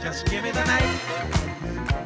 Just give me the night.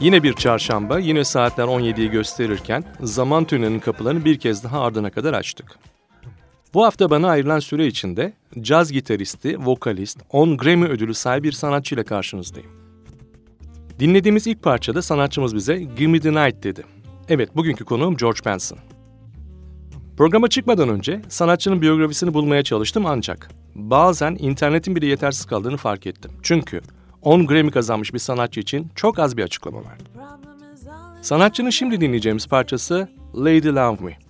Yine bir çarşamba, yine saatler 17'yi gösterirken zaman tünelinin kapılarını bir kez daha ardına kadar açtık. Bu hafta bana ayrılan süre içinde caz gitaristi, vokalist, 10 Grammy ödülü sahibi bir sanatçıyla karşınızdayım. Dinlediğimiz ilk parçada sanatçımız bize Give Me The Night dedi. Evet, bugünkü konuğum George Benson. Programa çıkmadan önce sanatçının biyografisini bulmaya çalıştım ancak bazen internetin bile yetersiz kaldığını fark ettim. Çünkü 10 Grammy kazanmış bir sanatçı için çok az bir açıklama var. Sanatçının şimdi dinleyeceğimiz parçası Lady Love Me.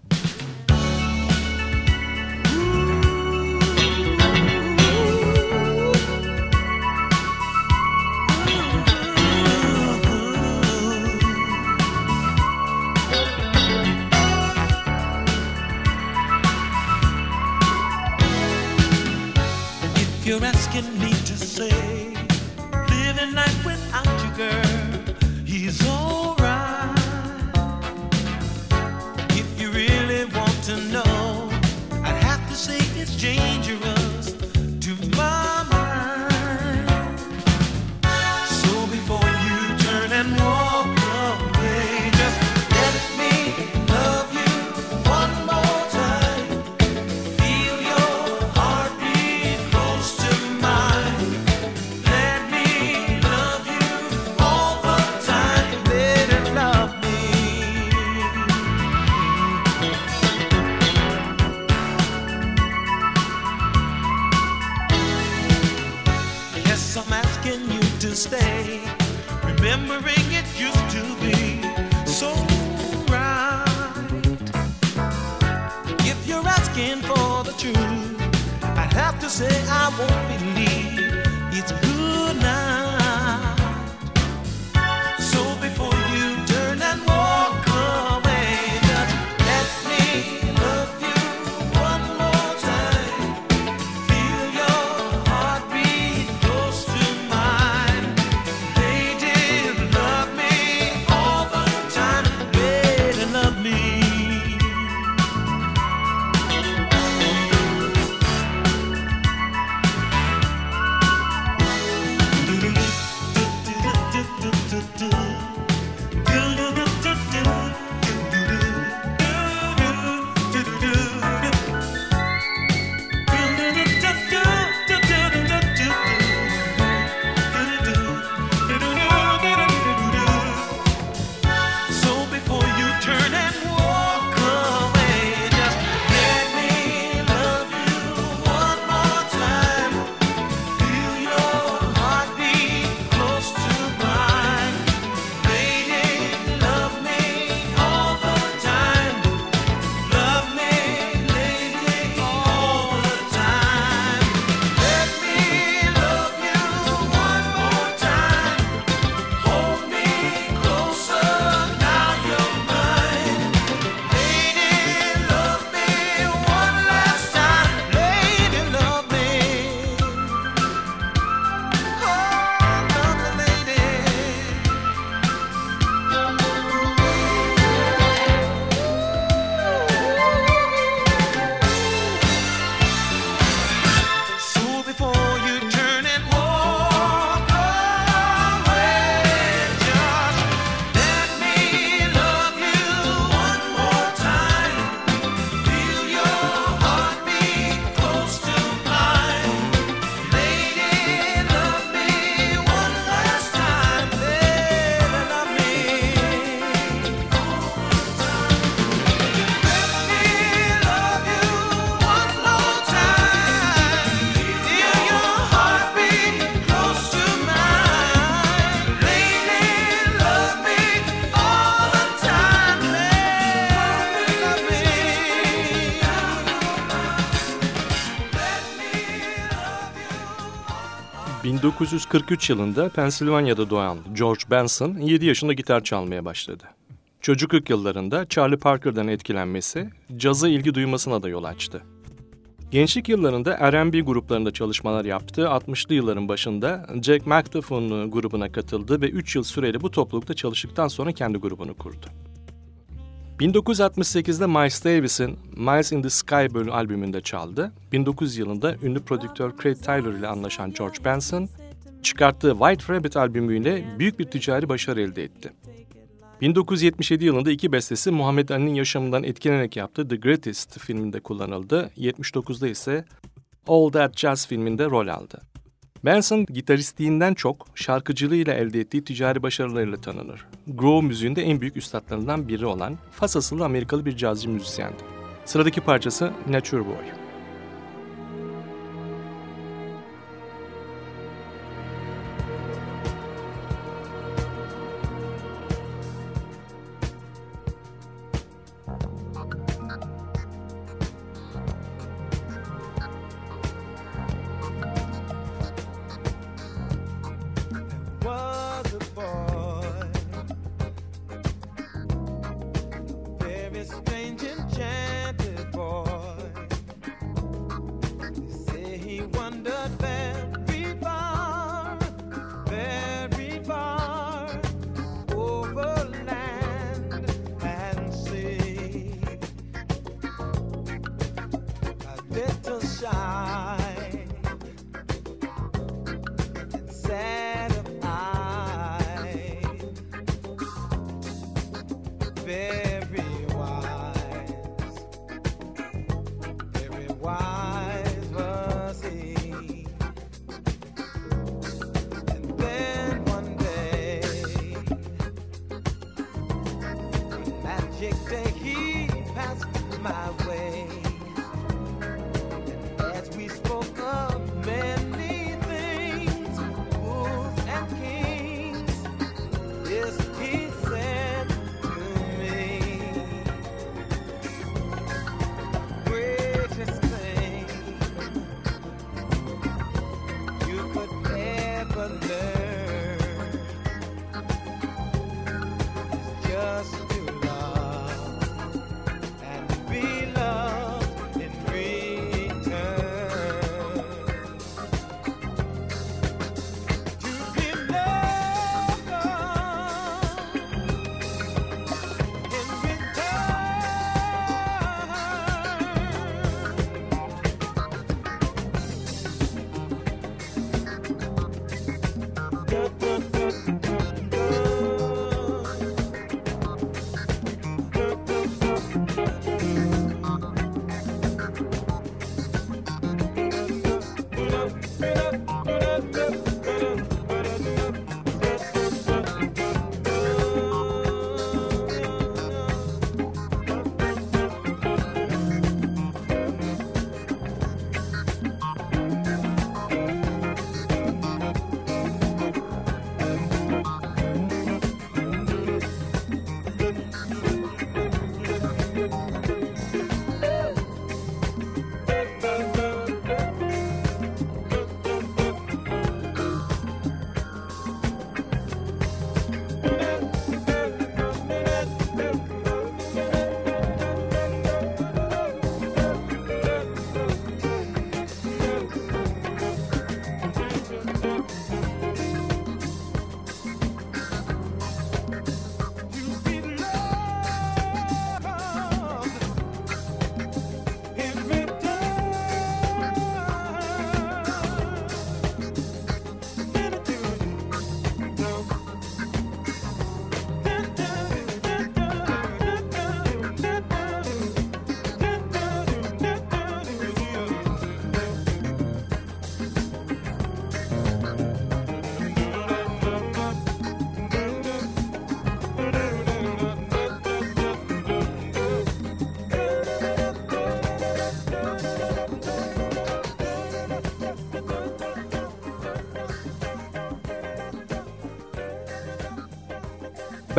say I won't 1943 yılında Pensilvanya'da doğan George Benson 7 yaşında gitar çalmaya başladı. Çocukluk yıllarında Charlie Parker'dan etkilenmesi, caza ilgi duymasına da yol açtı. Gençlik yıllarında R&B gruplarında çalışmalar yaptı. 60'lı yılların başında Jack McDuffin grubuna katıldı ve 3 yıl süreli bu toplulukta çalıştıktan sonra kendi grubunu kurdu. 1968'de Miles Davis'in Miles in the Sky bölü albümünde çaldı. 1900 yılında ünlü prodüktör Craig Taylor ile anlaşan George Benson, çıkarttığı White Rabbit albümüyle büyük bir ticari başarı elde etti. 1977 yılında iki bestesi Muhammed Ali'nin yaşamından etkilenerek yaptığı The Greatest filminde kullanıldı. 79'da ise All That Jazz filminde rol aldı. Benson gitaristliğinden çok şarkıcılığıyla elde ettiği ticari başarılarıyla tanınır. Groove müziğinde en büyük üstadlarından biri olan Fas asıllı Amerikalı bir cazcı müzisyendi. Sıradaki parçası Nature Boy.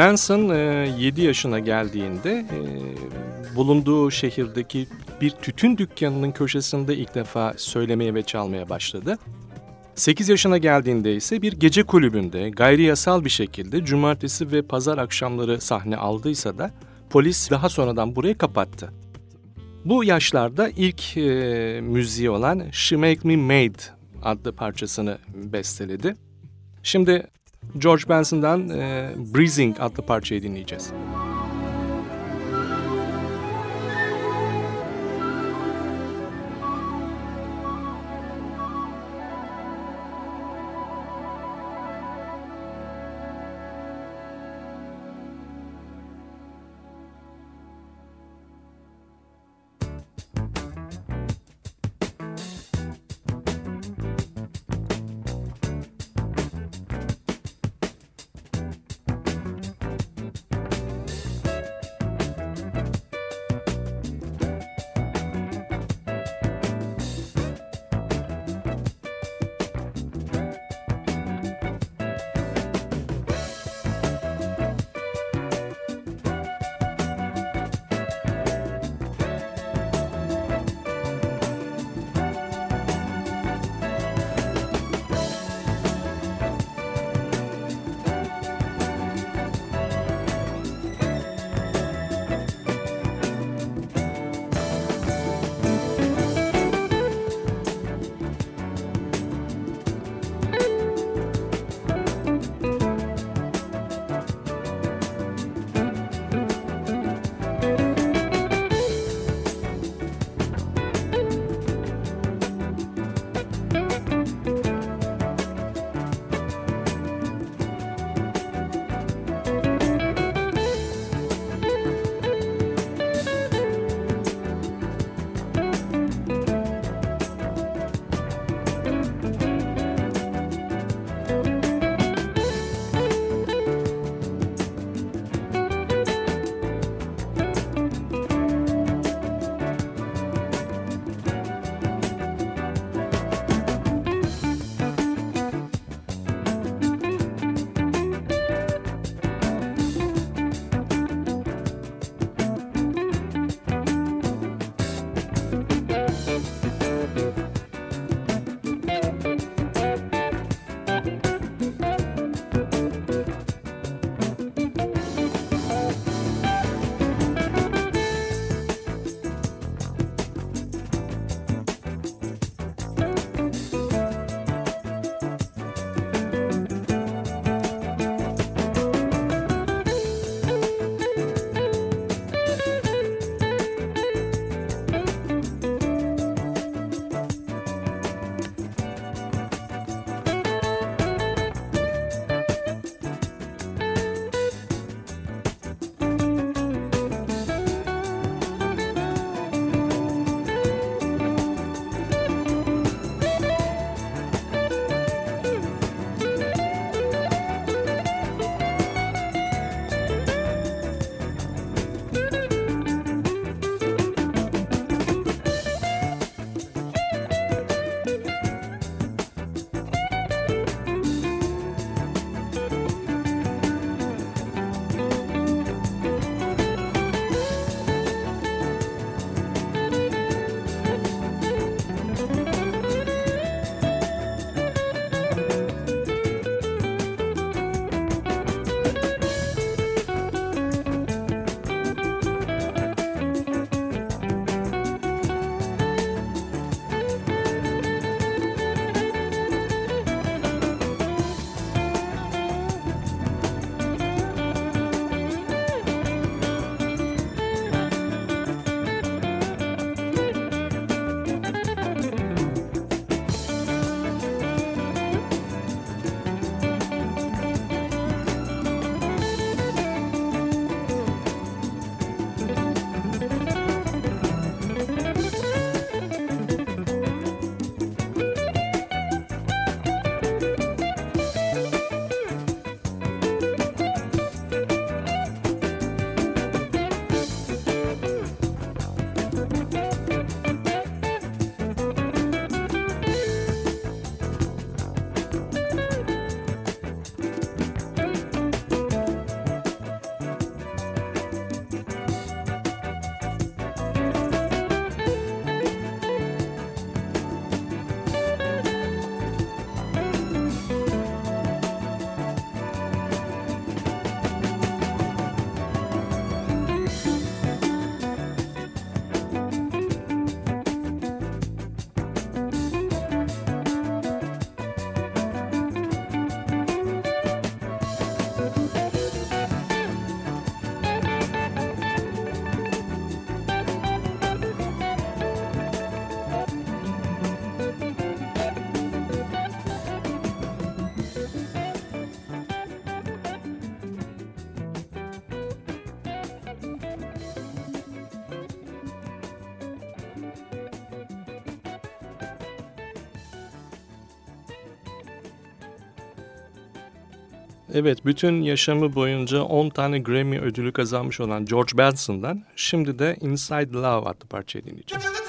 Benson e, 7 yaşına geldiğinde e, bulunduğu şehirdeki bir tütün dükkanının köşesinde ilk defa söylemeye ve çalmaya başladı. 8 yaşına geldiğinde ise bir gece kulübünde gayri yasal bir şekilde cumartesi ve pazar akşamları sahne aldıysa da polis daha sonradan burayı kapattı. Bu yaşlarda ilk e, müziği olan She Make Me Made adlı parçasını besteledi. Şimdi George Benson'dan e, Breezing adlı parçayı dinleyeceğiz. Evet, bütün yaşamı boyunca 10 tane Grammy ödülü kazanmış olan George Benson'dan şimdi de Inside Love adlı parçayı dinleyeceğiz.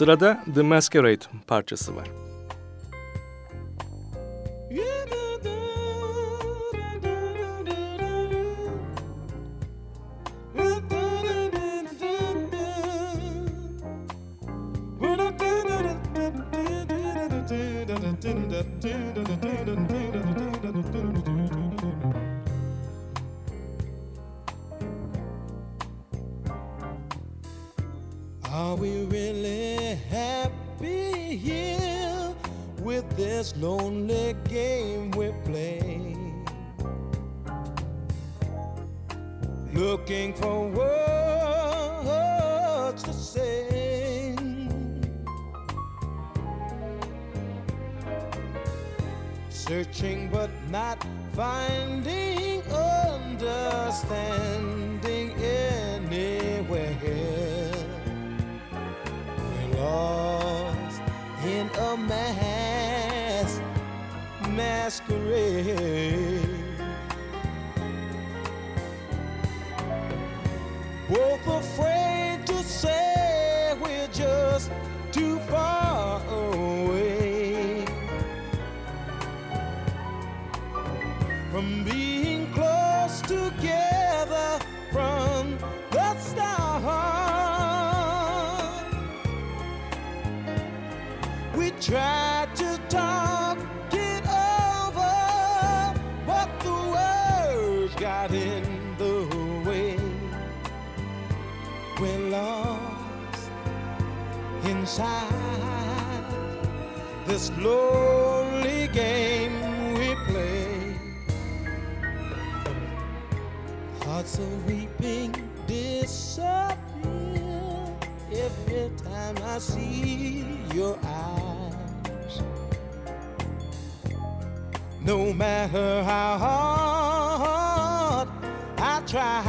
Sırada The Masquerade parçası var. No matter how hard I try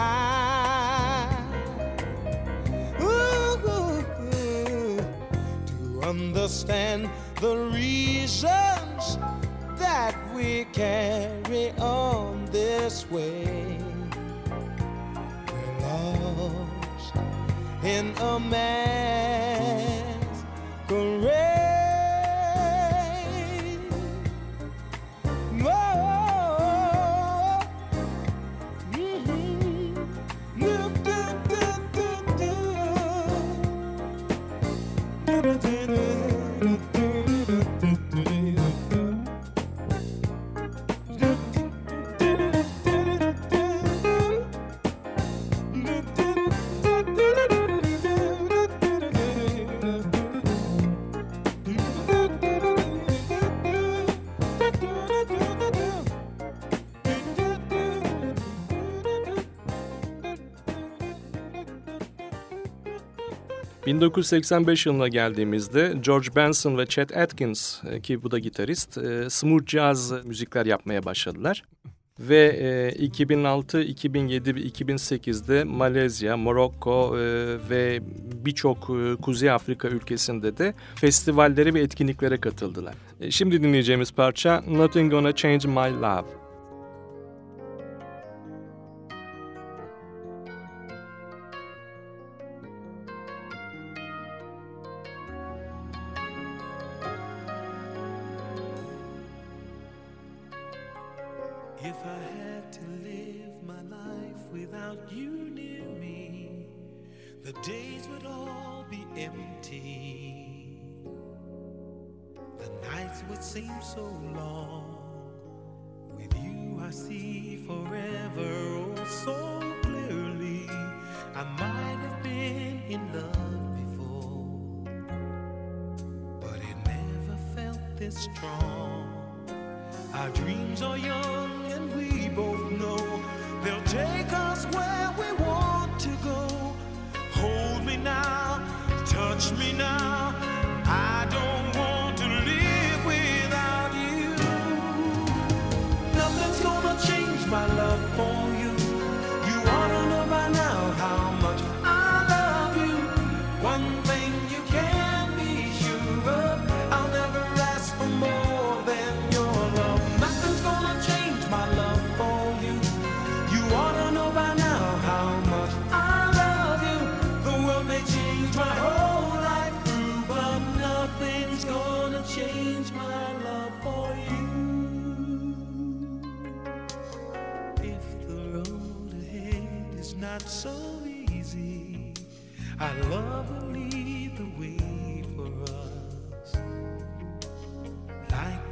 ooh, to understand the reasons that we carry on this way. We're lost in a masquerade. ...1985 yılına geldiğimizde George Benson ve Chet Atkins e, ki bu da gitarist e, smooth jazz müzikler yapmaya başladılar. Ve e, 2006, 2007 ve 2008'de Malezya, Morokko e, ve birçok e, Kuzey Afrika ülkesinde de festivallere ve etkinliklere katıldılar. E, şimdi dinleyeceğimiz parça Nothing Gonna Change My Love. Without you near me, the days would all be empty. The nights would seem so long. With you, I see forever oh so clearly. I might have been in love before, but it never felt this strong. Our dreams are young and we both know take us where we want to go. Hold me now, touch me now.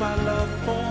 My love for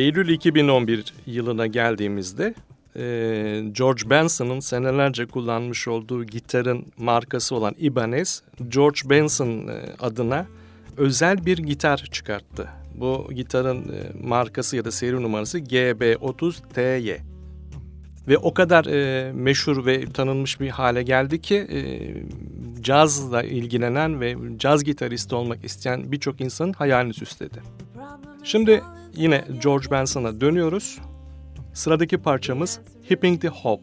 Eylül 2011 yılına geldiğimizde e, George Benson'ın senelerce kullanmış olduğu gitarın markası olan Ibanez, George Benson e, adına özel bir gitar çıkarttı. Bu gitarın e, markası ya da seri numarası GB30TY. Ve o kadar e, meşhur ve tanınmış bir hale geldi ki e, cazla ilgilenen ve caz gitaristi olmak isteyen birçok insanın hayalini süsledi. Şimdi yine George Benson'a dönüyoruz. Sıradaki parçamız Hipping the Hop.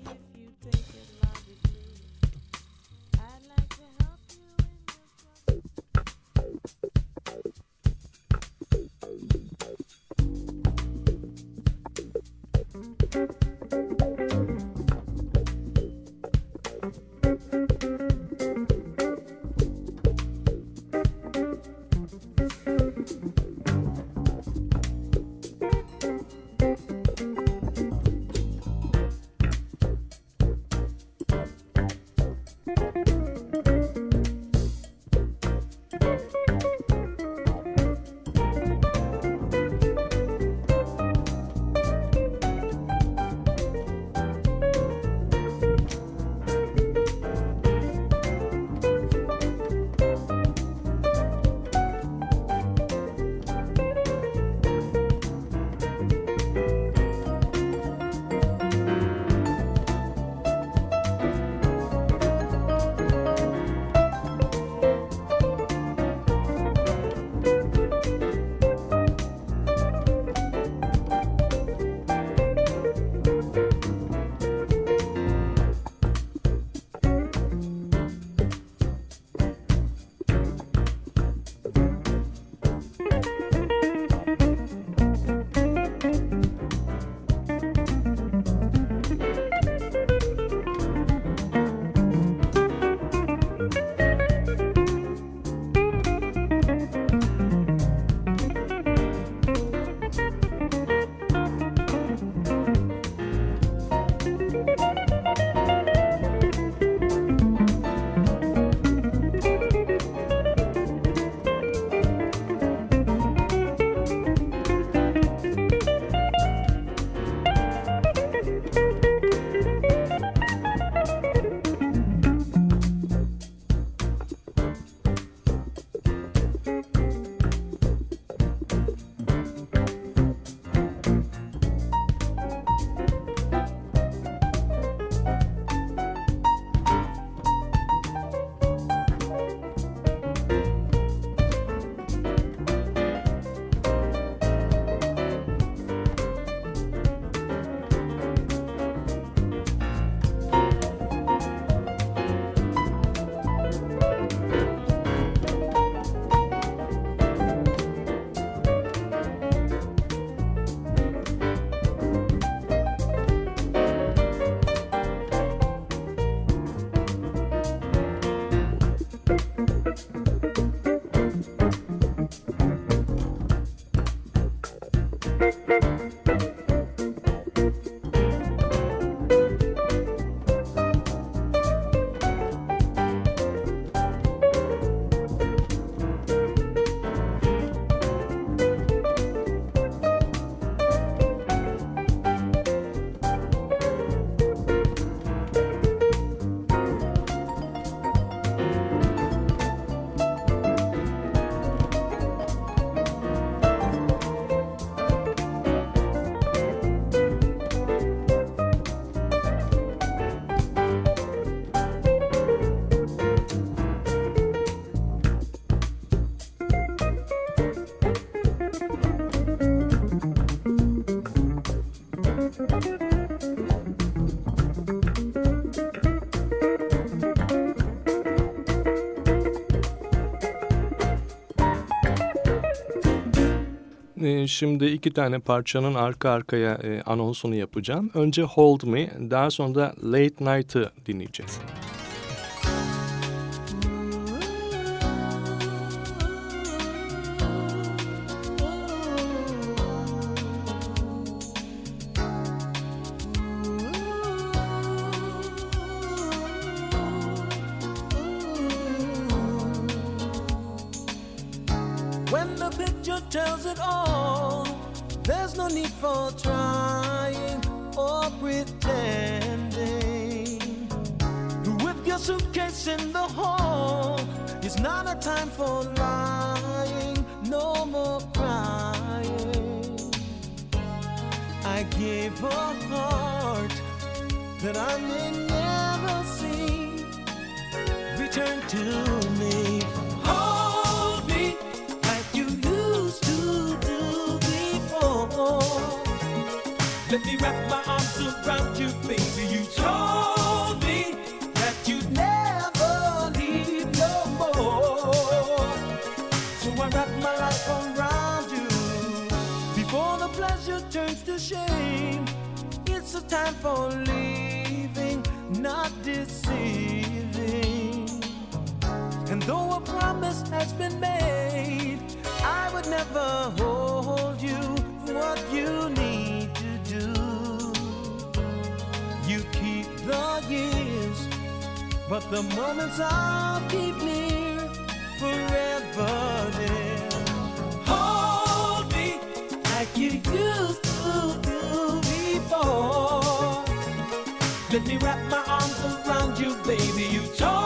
şimdi iki tane parçanın arka arkaya e, anonsunu yapacağım. Önce Hold Me, daha sonra da Late Night'ı dinleyeceğiz. deceiving. And though a promise has been made, I would never hold you what you need to do. You keep the years, but the moments I'll keep near forever. Hold me like you used to do before. Let me wrap my arms around you, baby. You told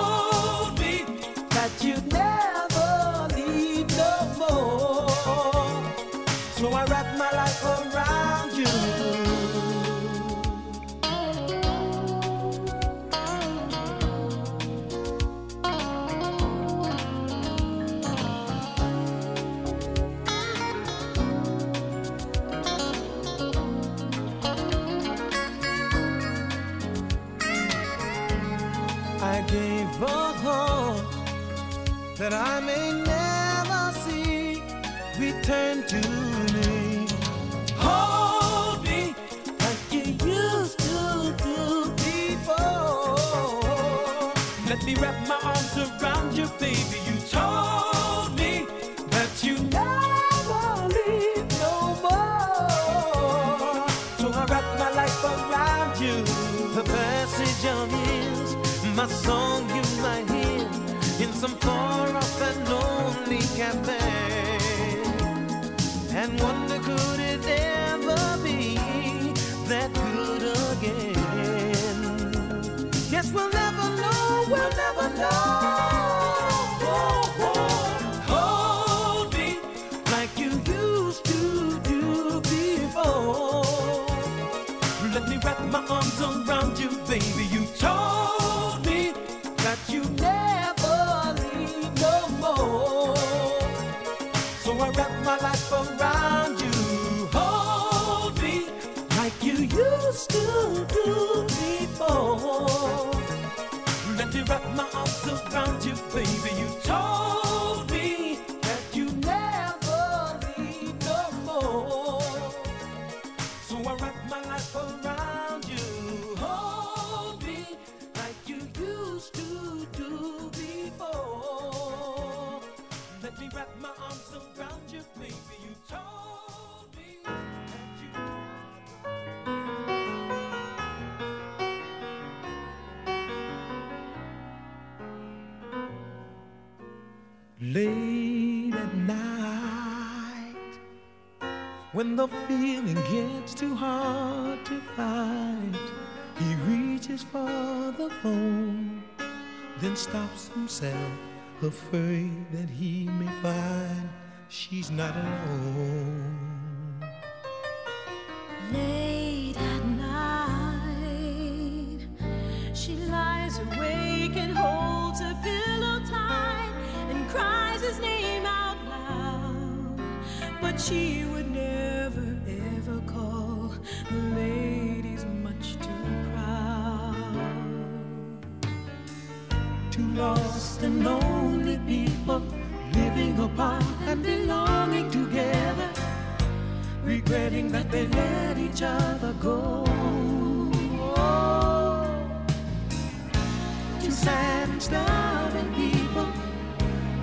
Two sad and starving people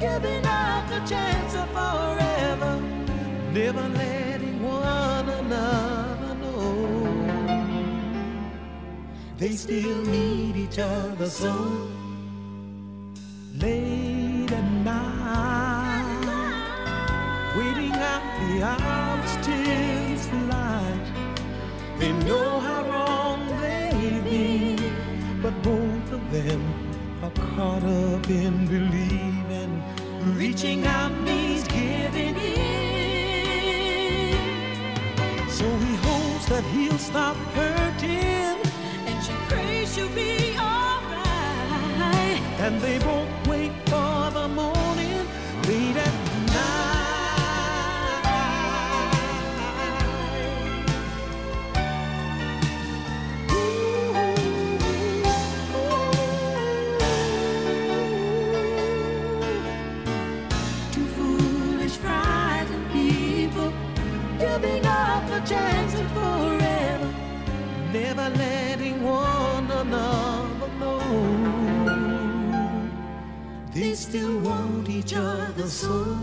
giving up the chance of forever, never letting one another know they still need each other so. Late at night, waiting out the hours till it's light. They know how wrong they've been, but both them are caught up in believing. Reaching out means giving in. So he hopes that he'll stop hurting, And she prays she'll be alright. and they won't wait at forever, never letting one another know they still want each other so.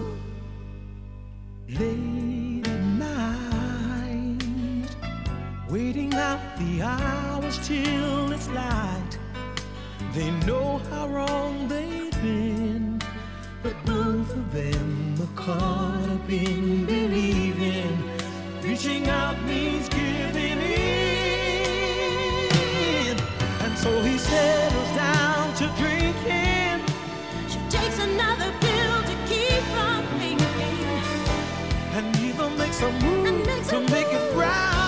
Late at night, waiting out the hours till it's light. They know how wrong they've been, but both of them are caught up in believing. Reaching out means giving in. And so he settles down to drinking. She takes another pill to keep from thinking. And either makes a move makes to a make it move. right.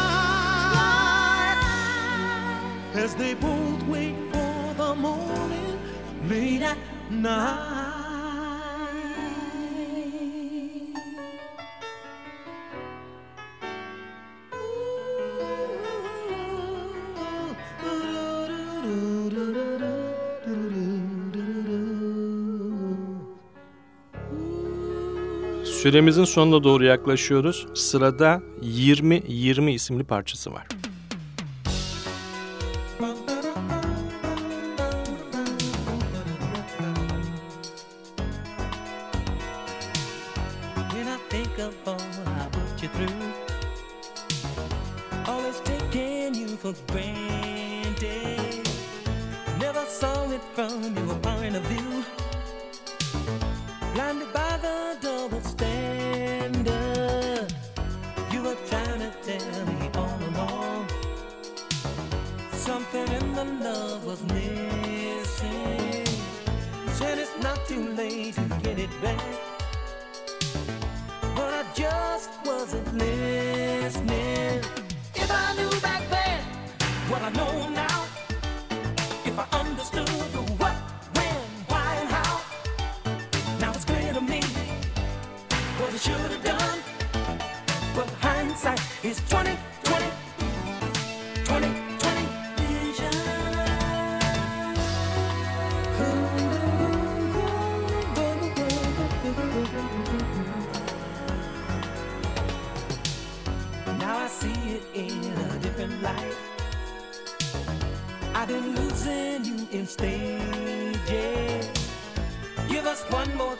As they both wait for the morning late at night. Süremizin sonuna doğru yaklaşıyoruz. Sırada 20-20 isimli parçası var.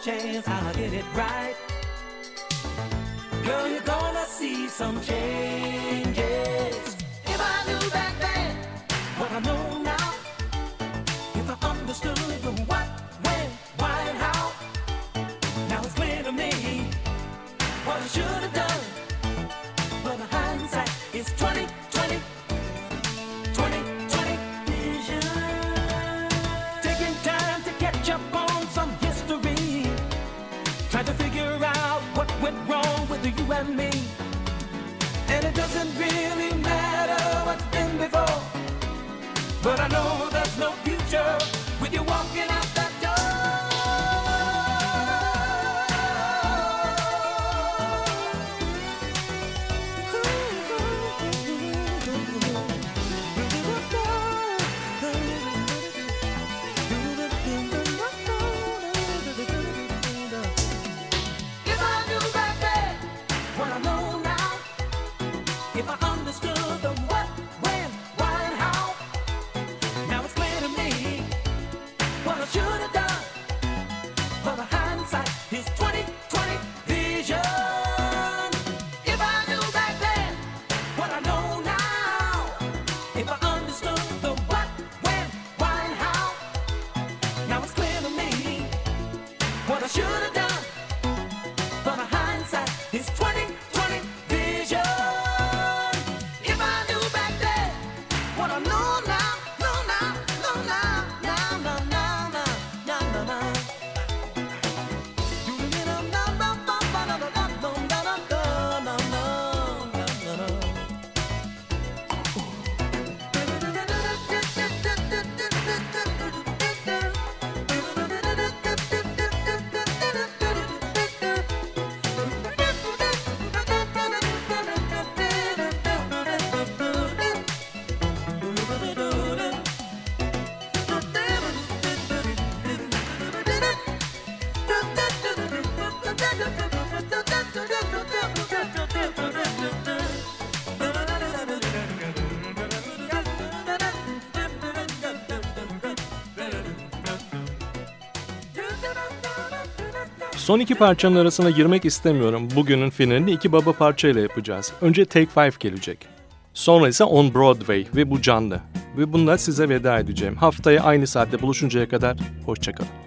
Chance, I'll get it right. Girl, you're gonna see some changes. If I knew back then what I know now, if I understood the what, Son iki parçanın arasına girmek istemiyorum. Bugünün finalini iki baba parçayla yapacağız. Önce Take Five gelecek. Sonra ise On Broadway ve bu canlı. Ve bununla size veda edeceğim. Haftaya aynı saatte buluşuncaya kadar hoşçakalın.